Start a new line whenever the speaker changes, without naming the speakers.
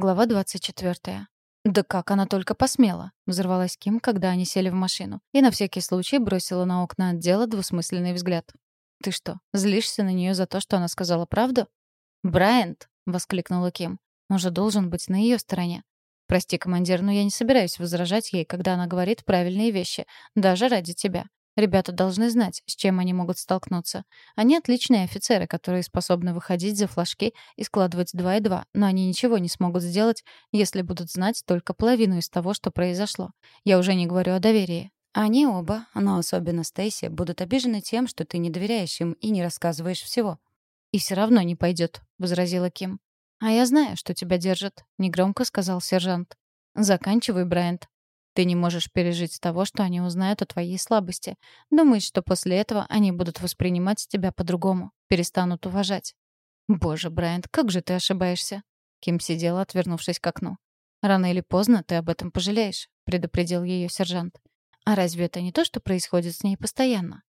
Глава 24. «Да как она только посмела!» — взорвалась Ким, когда они сели в машину, и на всякий случай бросила на окна отдела двусмысленный взгляд. «Ты что, злишься на нее за то, что она сказала правду?» «Брайант!» — воскликнула Ким. «Он же должен быть на ее стороне». «Прости, командир, но я не собираюсь возражать ей, когда она говорит правильные вещи, даже ради тебя. Ребята должны знать, с чем они могут столкнуться. Они отличные офицеры, которые способны выходить за флажки и складывать два и два, но они ничего не смогут сделать, если будут знать только половину из того, что произошло. Я уже не говорю о доверии. Они оба, но особенно Стейси, будут обижены тем, что ты не доверяешь им и не рассказываешь всего. «И все равно не пойдет», — возразила Ким. «А я знаю, что тебя держат», — негромко сказал сержант. «Заканчивай, Брайант. Ты не можешь пережить того, что они узнают о твоей слабости. Думаешь, что после этого они будут воспринимать тебя по-другому, перестанут уважать. Боже, Брайант, как же ты ошибаешься? Ким сидела, отвернувшись к окну. Рано или поздно ты об этом пожалеешь, предупредил ее сержант. А разве это не то, что происходит с ней постоянно?